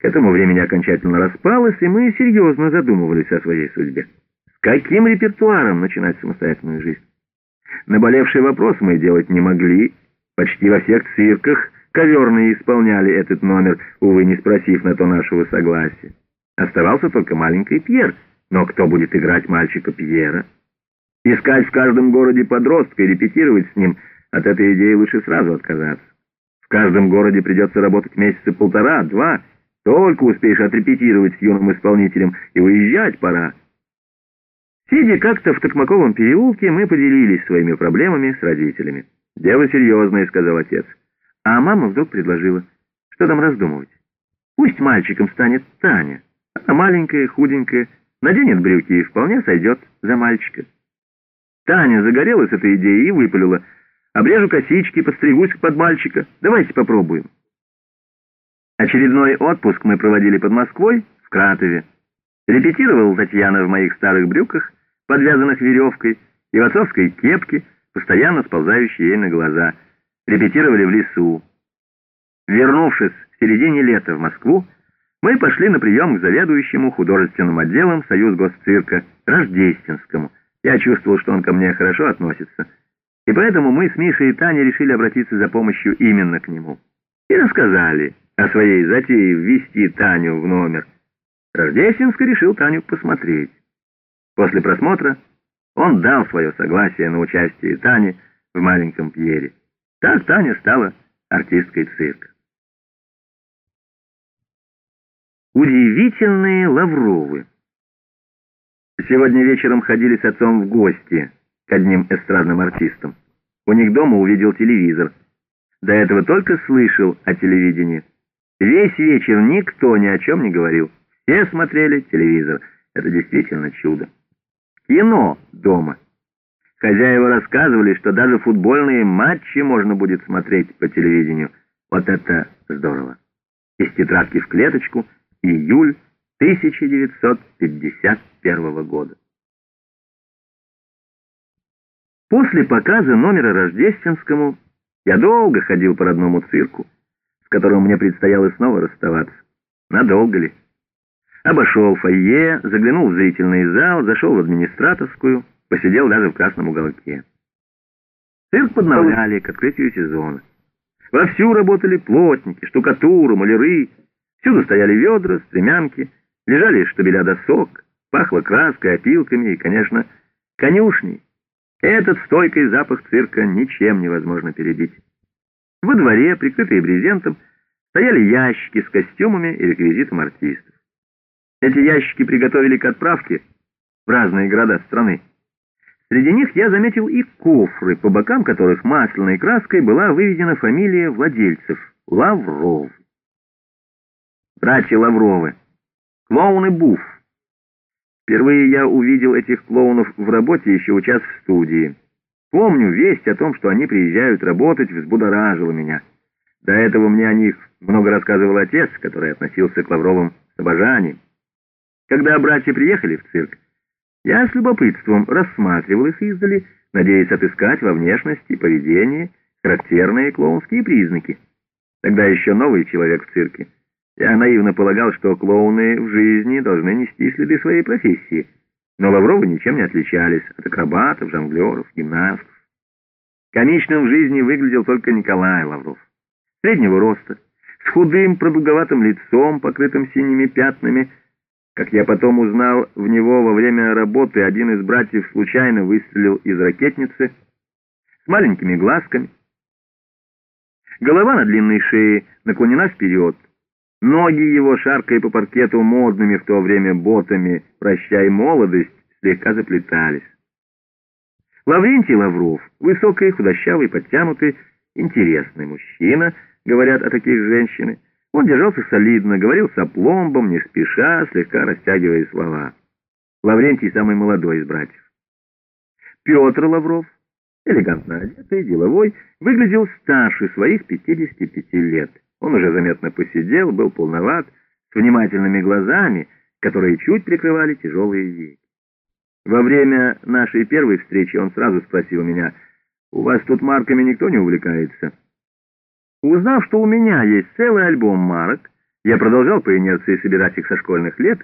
К этому времени окончательно распалась, и мы серьезно задумывались о своей судьбе. С каким репертуаром начинать самостоятельную жизнь? Наболевший вопрос мы делать не могли. Почти во всех цирках коверные исполняли этот номер, увы, не спросив на то нашего согласия. Оставался только маленький Пьер, но кто будет играть мальчика Пьера? Искать в каждом городе подростка и репетировать с ним, от этой идеи лучше сразу отказаться. В каждом городе придется работать месяца полтора-два, только успеешь отрепетировать с юным исполнителем, и уезжать пора. Сидя как-то в Токмаковом переулке, мы поделились своими проблемами с родителями. «Дело серьезное», — сказал отец. А мама вдруг предложила, что там раздумывать. Пусть мальчиком станет Таня. Она маленькая, худенькая, наденет брюки и вполне сойдет за мальчика. Таня загорелась этой идеей и выпалила. «Обрежу косички, подстригусь под мальчика. Давайте попробуем». Очередной отпуск мы проводили под Москвой, в Кратове. Репетировала Татьяна в моих старых брюках, подвязанных веревкой, и в отцовской кепке, постоянно сползающей ей на глаза. Репетировали в лесу. Вернувшись в середине лета в Москву, мы пошли на прием к заведующему художественным отделом Союз Госцирка Рождественскому. Я чувствовал, что он ко мне хорошо относится, и поэтому мы с Мишей и Таней решили обратиться за помощью именно к нему. И рассказали о своей затее ввести Таню в номер. Рождественский решил Таню посмотреть. После просмотра он дал свое согласие на участие Тани в маленьком Пьере. Так Таня стала артисткой цирка. Удивительные Лавровы. Сегодня вечером ходили с отцом в гости к одним эстрадным артистам. У них дома увидел телевизор. До этого только слышал о телевидении. Весь вечер никто ни о чем не говорил. Все смотрели телевизор. Это действительно чудо. Кино дома. Хозяева рассказывали, что даже футбольные матчи можно будет смотреть по телевидению. Вот это здорово. Из тетрадки в клеточку. Июль 1951 года. После показа номера Рождественскому я долго ходил по родному цирку которым мне предстояло снова расставаться. Надолго ли? Обошел фойе, заглянул в зрительный зал, зашел в администраторскую, посидел даже в красном уголке. Цирк подновляли к открытию сезона. Вовсю работали плотники, штукатуры, маляры. Всюду стояли ведра, стремянки, лежали штабеля досок, пахло краской, опилками и, конечно, конюшней. Этот стойкий запах цирка ничем невозможно перебить. Во дворе, прикрытые брезентом, стояли ящики с костюмами и реквизитом артистов. Эти ящики приготовили к отправке в разные города страны. Среди них я заметил и кофры, по бокам которых масляной краской была выведена фамилия владельцев — Лавров. Братья Лавровы. Клоуны Буф. Впервые я увидел этих клоунов в работе, еще учась в студии. Помню, весть о том, что они приезжают работать, взбудоражила меня. До этого мне о них много рассказывал отец, который относился к Лавровым с обожанием. Когда братья приехали в цирк, я с любопытством рассматривал их издали, надеясь отыскать во внешности поведении характерные клоунские признаки. Тогда еще новый человек в цирке. Я наивно полагал, что клоуны в жизни должны нести следы своей профессии — но Лавровы ничем не отличались от акробатов, жонглеров, гимнастов. Комичным в жизни выглядел только Николай Лавров. Среднего роста, с худым продолговатым лицом, покрытым синими пятнами. Как я потом узнал, в него во время работы один из братьев случайно выстрелил из ракетницы с маленькими глазками. Голова на длинной шее наклонена вперед. Ноги его, шаркая по паркету модными в то время ботами «Прощай, молодость», слегка заплетались. Лаврентий Лавров, высокий, худощавый, подтянутый, интересный мужчина, говорят о таких женщинах. Он держался солидно, говорил с опломбом, не спеша, слегка растягивая слова. Лаврентий самый молодой из братьев. Петр Лавров, элегантно одетый, деловой, выглядел старше своих 55 лет. Он уже заметно посидел, был полноват, с внимательными глазами, которые чуть прикрывали тяжелые веки. Во время нашей первой встречи он сразу спросил меня, «У вас тут марками никто не увлекается?» Узнав, что у меня есть целый альбом марок, Я продолжал по инерции собирать их со школьных лет,